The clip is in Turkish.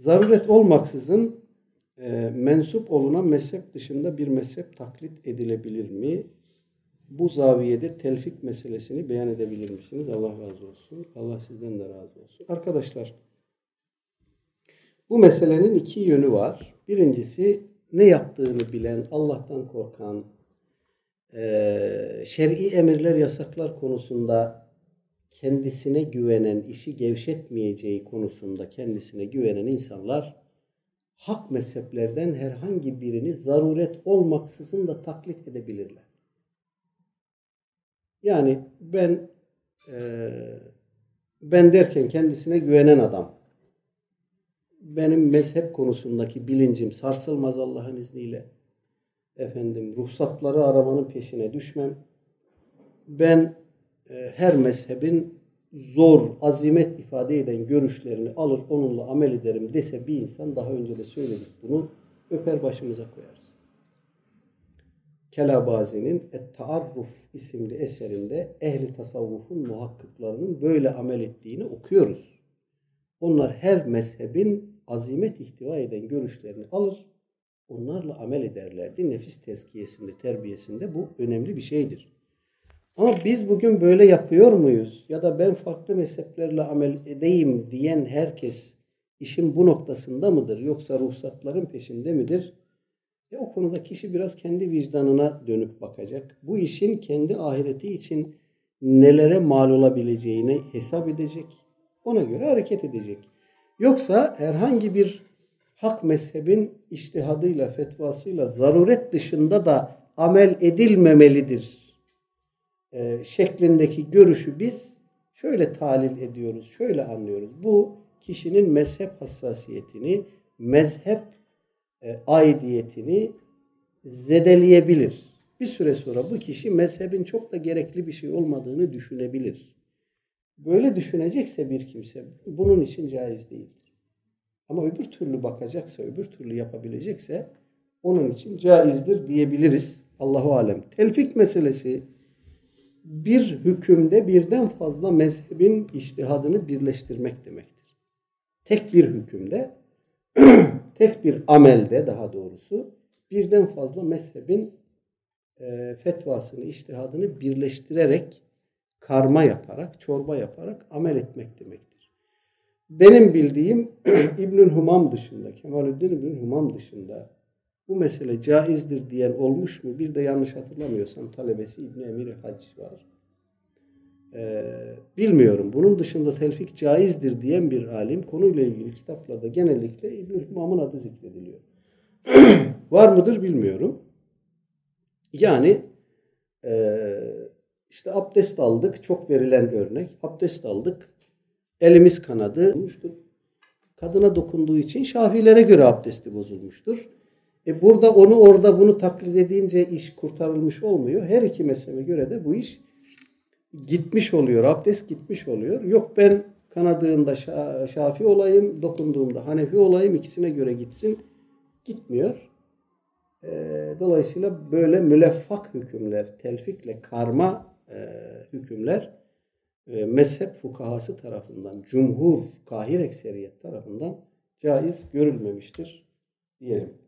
zaruret olmaksızın e, mensup olunan mezhep dışında bir mezhep taklit edilebilir mi? Bu zaviyede telfik meselesini beyan edebilir misiniz? Allah razı olsun. Allah sizden de razı olsun. Arkadaşlar bu meselenin iki yönü var. Birincisi ne yaptığını bilen, Allah'tan korkan, e, şer'i emirler, yasaklar konusunda kendisine güvenen, işi gevşetmeyeceği konusunda kendisine güvenen insanlar hak mezheplerden herhangi birini zaruret olmaksızın da taklit edebilirler. Yani ben e, ben derken kendisine güvenen adam benim mezhep konusundaki bilincim sarsılmaz Allah'ın izniyle. Efendim ruhsatları aramanın peşine düşmem. Ben her mezhebin zor, azimet ifade eden görüşlerini alır onunla amel ederim dese bir insan daha önce de söyledik bunu öper başımıza koyarız. Kelabazi'nin Et-Taarruf isimli eserinde ehli tasavvufun muhakkıklarının böyle amel ettiğini okuyoruz. Onlar her mezhebin azimet ihtiva eden görüşlerini alır, onlarla amel ederlerdi. Nefis tezkiyesinde, terbiyesinde bu önemli bir şeydir. Ama biz bugün böyle yapıyor muyuz? Ya da ben farklı mezheplerle amel edeyim diyen herkes işin bu noktasında mıdır? Yoksa ruhsatların peşinde midir? E o konuda kişi biraz kendi vicdanına dönüp bakacak. Bu işin kendi ahireti için nelere mal olabileceğini hesap edecek. Ona göre hareket edecek. Yoksa herhangi bir hak mezhebin iştihadıyla, fetvasıyla zaruret dışında da amel edilmemelidir e, şeklindeki görüşü biz şöyle talil ediyoruz, şöyle anlıyoruz. Bu kişinin mezhep hassasiyetini, mezhep e, aidiyetini zedeleyebilir. Bir süre sonra bu kişi mezhebin çok da gerekli bir şey olmadığını düşünebilir. Böyle düşünecekse bir kimse bunun için caiz değildir. Ama öbür türlü bakacaksa, öbür türlü yapabilecekse onun için caizdir diyebiliriz. Allahu alem. Telfik meselesi bir hükümde birden fazla mezhebin iştihadını birleştirmek demektir. Tek bir hükümde, tek bir amelde daha doğrusu birden fazla mezhebin e, fetvasını, iştihadını birleştirerek karma yaparak, çorba yaparak amel etmek demektir. Benim bildiğim İbnül Humam dışında, Kemalüddin İbnül Humam dışında bu mesele caizdir diyen olmuş mu? Bir de yanlış hatırlamıyorsam talebesi İbn Emir Hac var. Ee, bilmiyorum. Bunun dışında telfik caizdir diyen bir alim konuyla ilgili kitaplarda genellikle İbn Humam'ın adı zikrediliyor. var mıdır bilmiyorum. Yani e, işte abdest aldık. Çok verilen örnek. Abdest aldık. Elimiz kanadı. Kadına dokunduğu için şafilere göre abdesti bozulmuştur. E burada onu orada bunu taklit edince iş kurtarılmış olmuyor. Her iki mezhebe göre de bu iş gitmiş oluyor. Abdest gitmiş oluyor. Yok ben kanadığında şafi olayım, dokunduğumda hanefi olayım ikisine göre gitsin. Gitmiyor. E, dolayısıyla böyle müleffak hükümler, telfikle karma e, hükümler e, mezhep fukahası tarafından, cumhur, kahir ekseriyet tarafından caiz görülmemiştir diyelim.